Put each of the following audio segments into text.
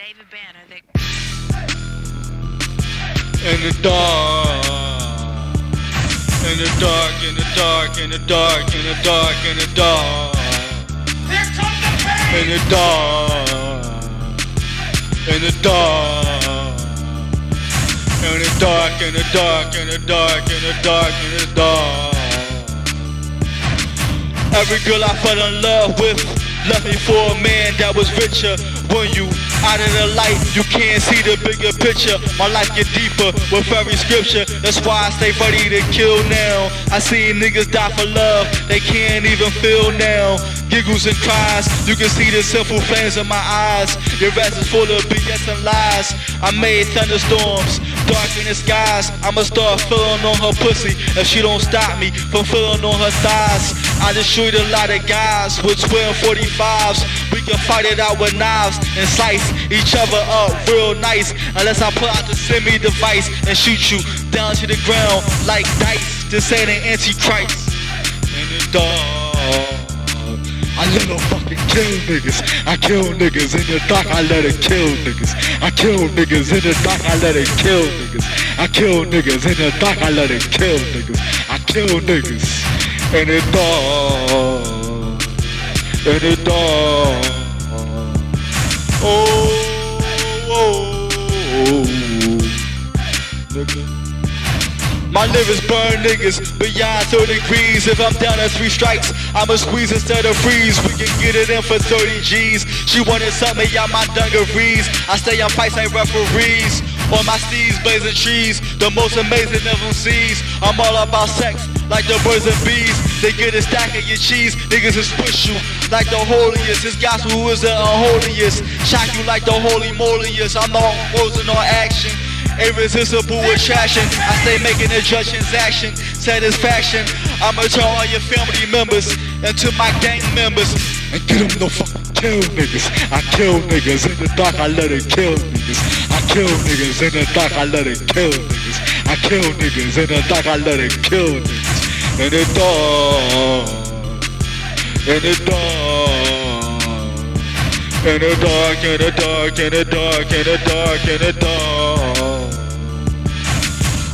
David Banner. That in the dark, in the dark, in the dark, in the dark, in the dark, in the dark, Here comes the pain! in the dark, in the dark, in the dark, in the dark, in the dark, in the dark, in the dark. Every girl I fell in love with left me for a man that was richer. When you out of the light, you can't see the bigger picture. My life get deeper with every scripture. That's why I stay ready to kill now. I see niggas die for love, they can't even feel now. Giggles and cries, you can see the simple flames in my eyes. Your ass is full of BS and lies. I made thunderstorms, dark in the skies. I'ma start feeling on her pussy if she don't stop me from feeling on her thighs. I destroyed a lot of guys with twin 45s. We can fight it out with knives and slice each other up real nice. Unless I pull out the semi device and shoot you down to the ground like dice. This ain't an antichrist. In the dark. I let her fucking kill niggas. I kill niggas in the dark. I let her kill niggas. I kill niggas in the dark. I let her kill niggas. I kill niggas in the dark. I let her kill niggas. I kill niggas in the dark. In the dark. Oh, oh, oh, oh, nigga. My lyrics burn niggas beyond 30 degrees. If I'm down at three strikes, I'ma squeeze instead of freeze. We can get it in for 30 G's. She wanted something, y'all my dungarees. I stay on fights like referees. On my steeds, blazing trees. The most amazing of them seas. I'm all about sex, like the birds and bees. They get a stack of your cheese. Niggas will push you like the holiest. This gospel who is the unholiest. Shock you like the holy moliest. I'm not frozen on action. Irresistible attraction. I stay making a judge. Satisfaction. I'ma turn all your family members into my gang members. And get them no fucking kill niggas. I kill niggas in the dark. I let it kill niggas. I kill niggas in the dark. I let it kill niggas. I kill niggas in the dark. I let it kill niggas. In the dark. In the dark. In the dark, in the dark, in the dark, in the dark, in the dark.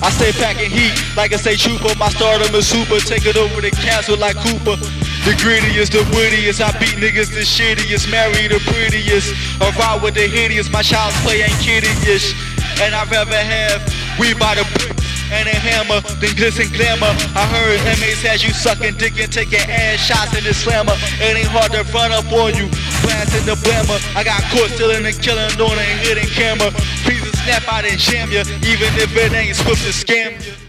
I stay packing heat like I say trooper. My stardom is super. Take it over the castle like Cooper. The grittiest, the wittiest. I beat niggas the shittiest. Marry the prettiest. I ride with the hideous. My child's play ain't kiddie-ish. And I'd rather have we by the brick and a hammer than glitz and glamour. I heard inmates had you sucking dick and taking ass shots in the slammer. It ain't hard to run up on you. Blasting the blammer. I got caught stealing and killing on a hidden camera. Snap out and jam ya, even if it ain't supposed to scam ya.